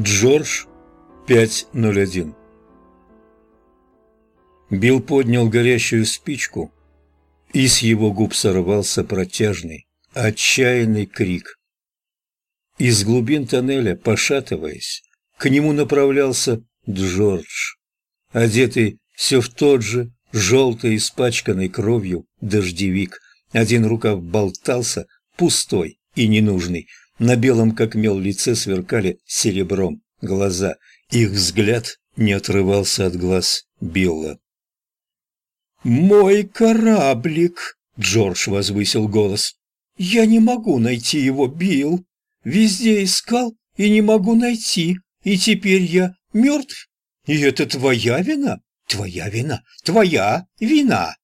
Джордж 501 Билл поднял горящую спичку, и с его губ сорвался протяжный, отчаянный крик. Из глубин тоннеля, пошатываясь, к нему направлялся Джордж, одетый все в тот же желтый, испачканный кровью дождевик. Один рукав болтался, пустой и ненужный, на белом, как мел, лице сверкали серебром глаза. Их взгляд не отрывался от глаз Билла. «Мой кораблик!» — Джордж возвысил голос. «Я не могу найти его, Билл. Везде искал и не могу найти. И теперь я мертв. И это твоя вина? Твоя вина? Твоя вина!»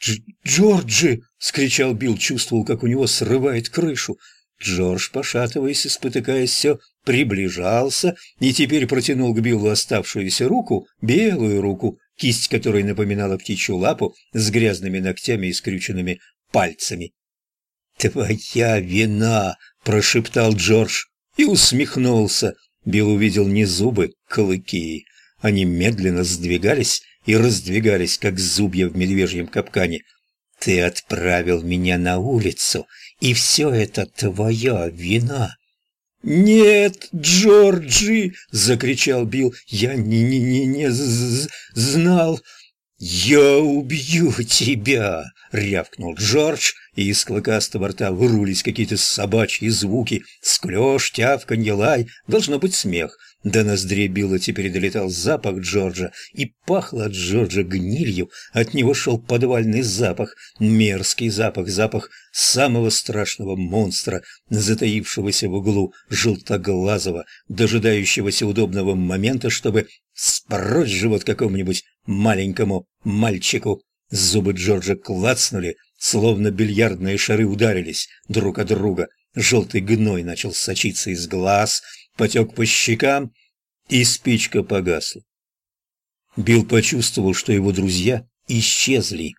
Дж «Джорджи!» — скричал Билл, чувствовал, как у него срывает крышу. Джордж, пошатываясь и спотыкаясь, все приближался и теперь протянул к Биллу оставшуюся руку, белую руку, кисть которой напоминала птичью лапу с грязными ногтями и скрюченными пальцами. «Твоя вина!» – прошептал Джордж и усмехнулся. Билл увидел не зубы, клыки. Они медленно сдвигались и раздвигались, как зубья в медвежьем капкане. «Ты отправил меня на улицу и все это твоя вина». «Нет, Джорджи!» — закричал Билл. «Я не, не, не, не знал!» «Я убью тебя!» — рявкнул Джордж, и из клыкастого рта вырулись какие-то собачьи звуки. Склёж, тявканье, лай, должно быть смех. До ноздрей Билла теперь долетал запах Джорджа, и пахло от Джорджа гнилью. От него шел подвальный запах, мерзкий запах, запах самого страшного монстра, затаившегося в углу желтоглазого, дожидающегося удобного момента, чтобы спороть живот какому-нибудь маленькому мальчику. Зубы Джорджа клацнули, словно бильярдные шары ударились друг от друга. Желтый гной начал сочиться из глаз, потек по щекам, и спичка погасла. Билл почувствовал, что его друзья исчезли.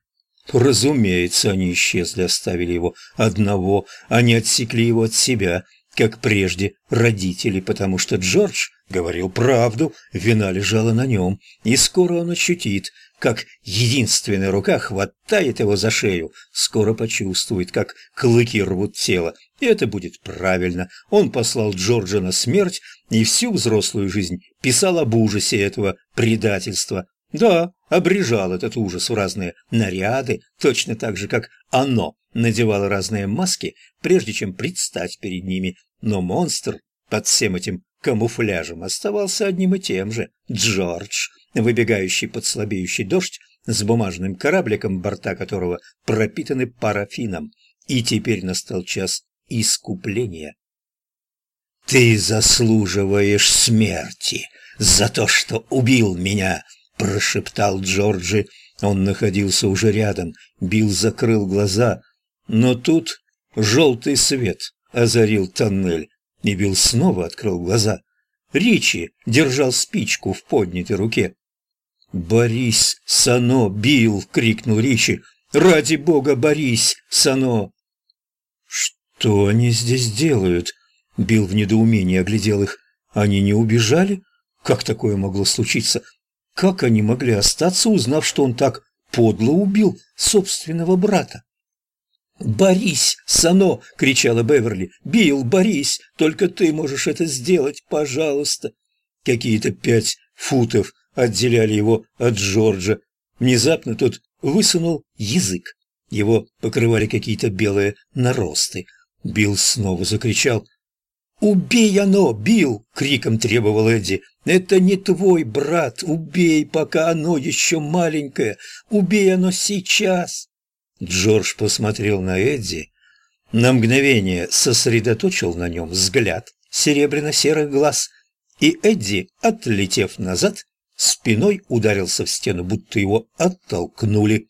Разумеется, они исчезли, оставили его одного, они отсекли его от себя, как прежде родители, потому что Джордж говорил правду, вина лежала на нем, и скоро он ощутит, как единственная рука хватает его за шею, скоро почувствует, как клыки рвут тело, и это будет правильно. Он послал Джорджа на смерть и всю взрослую жизнь писал об ужасе этого предательства. Да, обрежал этот ужас в разные наряды, точно так же, как оно надевало разные маски, прежде чем предстать перед ними. Но монстр под всем этим камуфляжем оставался одним и тем же. Джордж, выбегающий под слабеющий дождь, с бумажным корабликом, борта которого пропитаны парафином. И теперь настал час искупления. «Ты заслуживаешь смерти за то, что убил меня!» – прошептал Джорджи. Он находился уже рядом, Билл закрыл глаза, но тут желтый свет озарил тоннель, и Билл снова открыл глаза. Ричи держал спичку в поднятой руке. «Борись, Сано, Билл!» — крикнул Ричи. «Ради бога, борись, Сано!» «Что они здесь делают?» Билл в недоумении оглядел их. «Они не убежали? Как такое могло случиться? Как они могли остаться, узнав, что он так подло убил собственного брата?» «Борись, Сано!» — кричала Беверли. «Билл, борись! Только ты можешь это сделать, пожалуйста!» Какие-то пять футов отделяли его от Джорджа. Внезапно тот высунул язык. Его покрывали какие-то белые наросты. Билл снова закричал. «Убей оно, Билл!» — криком требовал Эдди. «Это не твой брат! Убей, пока оно еще маленькое! Убей оно сейчас!» Джордж посмотрел на Эдди, на мгновение сосредоточил на нем взгляд серебряно-серых глаз, и Эдди, отлетев назад, спиной ударился в стену, будто его оттолкнули.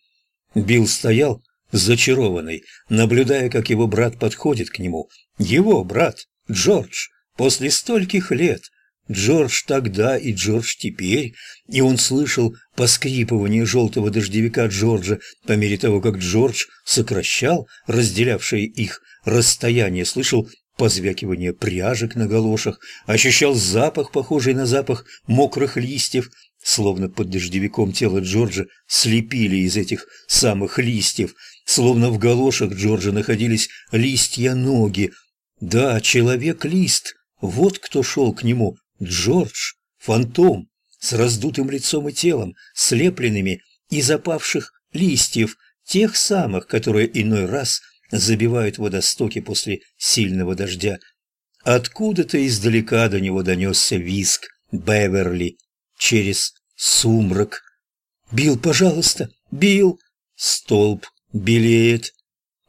Билл стоял, зачарованный, наблюдая, как его брат подходит к нему. Его брат, Джордж, после стольких лет, Джордж тогда и Джордж теперь, и он слышал поскрипывание желтого дождевика Джорджа по мере того, как Джордж сокращал разделявшее их расстояние, слышал позвякивание пряжек на галошах, ощущал запах, похожий на запах мокрых листьев, словно под дождевиком тело Джорджа слепили из этих самых листьев, словно в галошах Джорджа находились листья-ноги. Да, человек-лист, вот кто шел к нему, Джордж, фантом, с раздутым лицом и телом, слепленными из опавших листьев, тех самых, которые иной раз забивают водостоки после сильного дождя. Откуда-то издалека до него донесся виск Беверли через сумрак. «Билл, пожалуйста, Билл!» Столб белеет.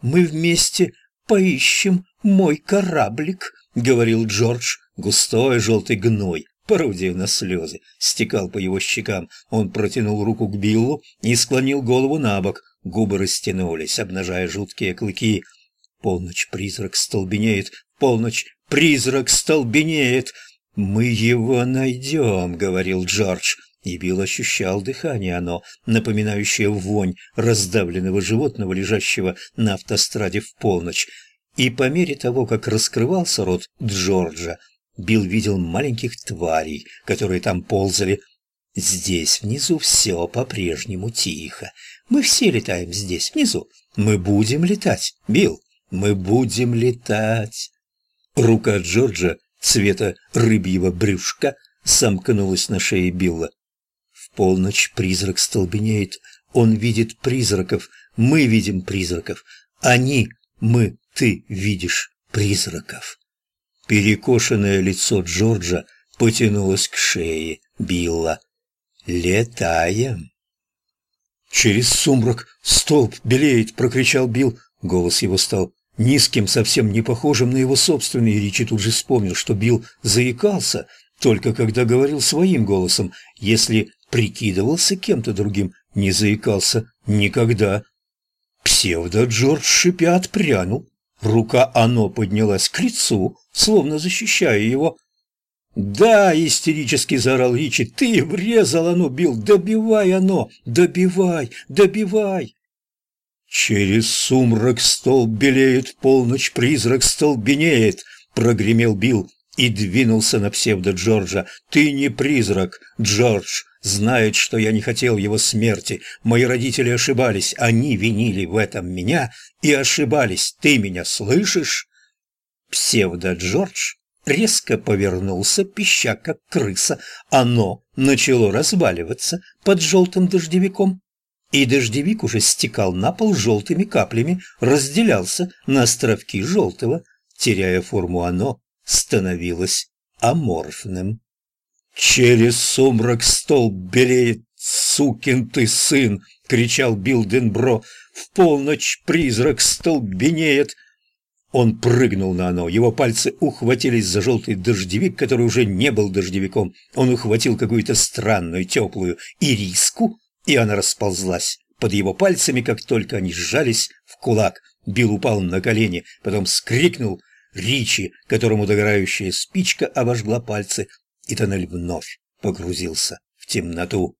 «Мы вместе поищем мой кораблик», — говорил Джордж, густой желтый гной, пародия на слезы, стекал по его щекам. Он протянул руку к Биллу и склонил голову на бок. Губы растянулись, обнажая жуткие клыки. Полночь призрак столбенеет, полночь призрак столбенеет. «Мы его найдем», — говорил Джордж. И Билл ощущал дыхание оно, напоминающее вонь раздавленного животного, лежащего на автостраде в полночь. И по мере того, как раскрывался рот Джорджа, Билл видел маленьких тварей, которые там ползали. Здесь внизу все по-прежнему тихо. Мы все летаем здесь, внизу. Мы будем летать, Билл, мы будем летать. Рука Джорджа цвета рыбьего брюшка сомкнулась на шее Билла. Полночь призрак столбенеет. Он видит призраков. Мы видим призраков. Они, мы, ты видишь призраков. Перекошенное лицо Джорджа потянулось к шее Билла. «Летаем!» «Через сумрак столб белеет!» — прокричал Билл. Голос его стал низким, совсем не похожим на его собственный, и Ричи тут же вспомнил, что Билл заикался, только когда говорил своим голосом. Если прикидывался кем-то другим, не заикался никогда. Псевдо-Джордж шипя отпрянул. Рука оно поднялась к лицу, словно защищая его. «Да!» — истерически заорал Ричи. «Ты врезал оно, Билл! Добивай оно! Добивай! Добивай!» «Через сумрак стол белеет, полночь призрак столбенеет!» — прогремел Билл и двинулся на псевдо-Джорджа. «Ты не призрак, Джордж! Знает, что я не хотел его смерти. Мои родители ошибались, они винили в этом меня и ошибались. Ты меня слышишь?» Псевдо-Джордж резко повернулся, пища как крыса. Оно начало разваливаться под желтым дождевиком. И дождевик уже стекал на пол желтыми каплями, разделялся на островки желтого. Теряя форму оно, становилось аморфным. «Через сумрак стол белеет, сукин ты сын!» — кричал Билденбро. «В полночь призрак столбенеет!» Он прыгнул на оно, его пальцы ухватились за желтый дождевик, который уже не был дождевиком. Он ухватил какую-то странную теплую ириску, и она расползлась под его пальцами, как только они сжались в кулак. Билл упал на колени, потом скрикнул. Ричи, которому догорающая спичка обожгла пальцы, и тоннель вновь погрузился в темноту.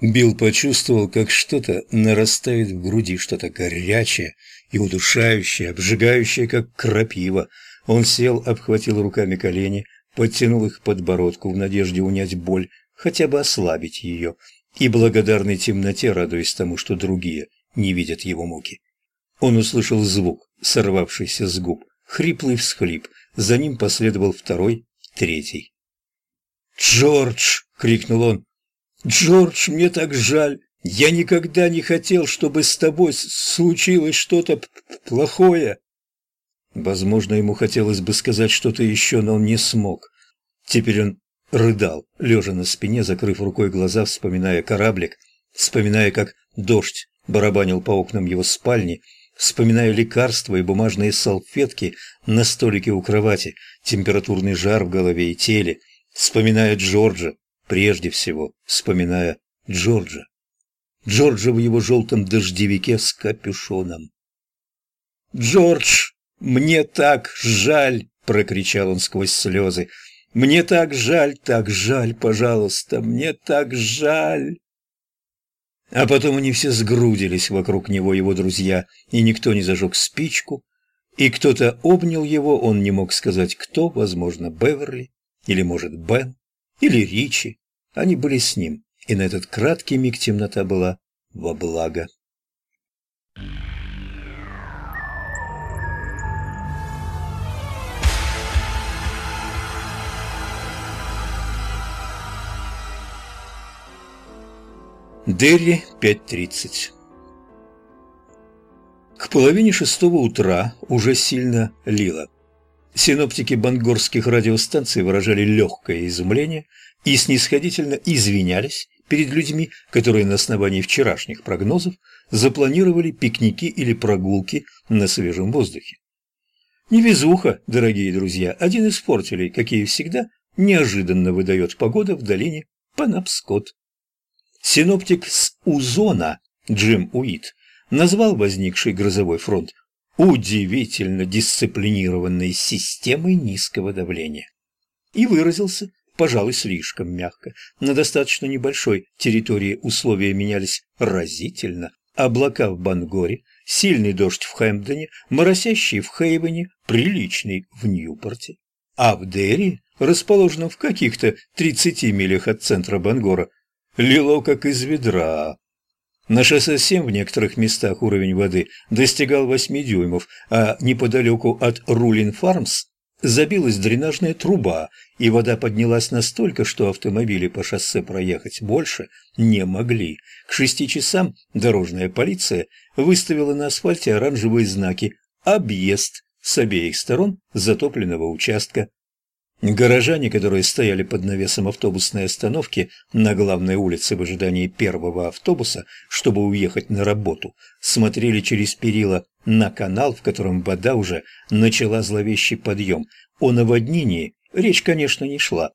Билл почувствовал, как что-то нарастает в груди, что-то горячее и удушающее, обжигающее, как крапива. Он сел, обхватил руками колени, подтянул их к подбородку в надежде унять боль, хотя бы ослабить ее, и благодарной темноте, радуясь тому, что другие не видят его муки. Он услышал звук, сорвавшийся с губ, хриплый всхлип, за ним последовал второй, третий. «Джордж!» — крикнул он. «Джордж, мне так жаль! Я никогда не хотел, чтобы с тобой случилось что-то плохое!» Возможно, ему хотелось бы сказать что-то еще, но он не смог. Теперь он рыдал, лежа на спине, закрыв рукой глаза, вспоминая кораблик, вспоминая, как дождь барабанил по окнам его спальни, вспоминая лекарства и бумажные салфетки на столике у кровати, температурный жар в голове и теле, вспоминая Джорджа, прежде всего вспоминая Джорджа. Джорджа в его желтом дождевике с капюшоном. «Джордж, мне так жаль!» — прокричал он сквозь слезы. «Мне так жаль, так жаль, пожалуйста, мне так жаль!» А потом они все сгрудились вокруг него, его друзья, и никто не зажег спичку, и кто-то обнял его, он не мог сказать кто, возможно, Беверли, или, может, Бен, или Ричи. Они были с ним, и на этот краткий миг темнота была во благо. Дерри, 5.30 К половине шестого утра уже сильно лило. Синоптики бангорских радиостанций выражали легкое изумление и снисходительно извинялись перед людьми, которые на основании вчерашних прогнозов запланировали пикники или прогулки на свежем воздухе. Невезуха, дорогие друзья, один из портелей, какие всегда, неожиданно выдает погода в долине Панапскот. Синоптик с Узона Джим Уит назвал возникший грозовой фронт удивительно дисциплинированной системой низкого давления и выразился, пожалуй, слишком мягко. На достаточно небольшой территории условия менялись разительно. Облака в Бангоре, сильный дождь в Хэмпдоне, моросящий в Хейвене, приличный в Ньюпорте. А в Дерри, расположенном в каких-то 30 милях от центра Бангора, лило как из ведра. На шоссе 7 в некоторых местах уровень воды достигал 8 дюймов, а неподалеку от Рулин Фармс забилась дренажная труба, и вода поднялась настолько, что автомобили по шоссе проехать больше не могли. К шести часам дорожная полиция выставила на асфальте оранжевые знаки «Объезд» с обеих сторон затопленного участка. Горожане, которые стояли под навесом автобусной остановки на главной улице в ожидании первого автобуса, чтобы уехать на работу, смотрели через перила на канал, в котором вода уже начала зловещий подъем. О наводнении речь, конечно, не шла.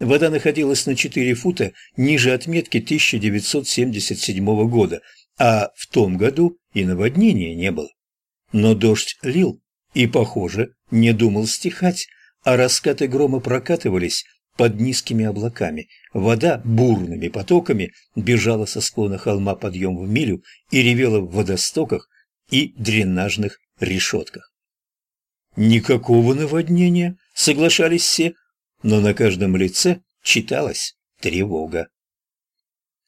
Вода находилась на 4 фута ниже отметки 1977 года, а в том году и наводнения не было. Но дождь лил и, похоже, не думал стихать а раскаты грома прокатывались под низкими облаками. Вода бурными потоками бежала со склона холма подъем в милю и ревела в водостоках и дренажных решетках. Никакого наводнения, соглашались все, но на каждом лице читалась тревога.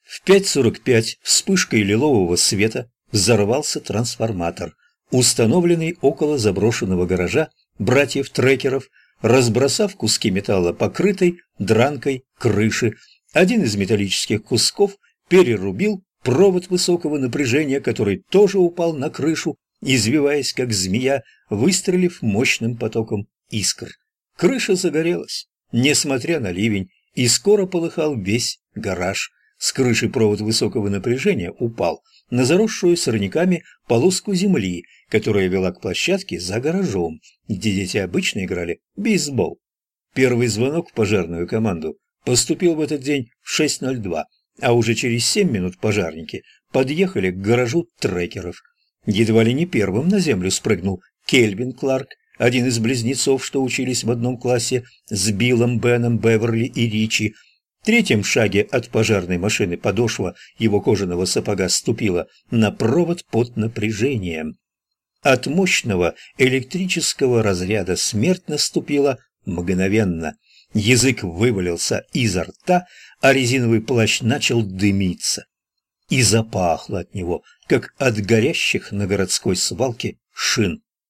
В 5.45 вспышкой лилового света взорвался трансформатор, установленный около заброшенного гаража братьев-трекеров разбросав куски металла покрытой дранкой крыши. Один из металлических кусков перерубил провод высокого напряжения, который тоже упал на крышу, извиваясь как змея, выстрелив мощным потоком искр. Крыша загорелась, несмотря на ливень, и скоро полыхал весь гараж. С крыши провод высокого напряжения упал на заросшую сорняками полоску земли, которая вела к площадке за гаражом, где дети обычно играли в бейсбол. Первый звонок в пожарную команду поступил в этот день в 6.02, а уже через 7 минут пожарники подъехали к гаражу трекеров. Едва ли не первым на землю спрыгнул Кельвин Кларк, один из близнецов, что учились в одном классе с Биллом, Беном, Беверли и Ричи, в третьем шаге от пожарной машины подошва его кожаного сапога ступила на провод под напряжением. От мощного электрического разряда смерть наступила мгновенно. Язык вывалился изо рта, а резиновый плащ начал дымиться. И запахло от него, как от горящих на городской свалке шин.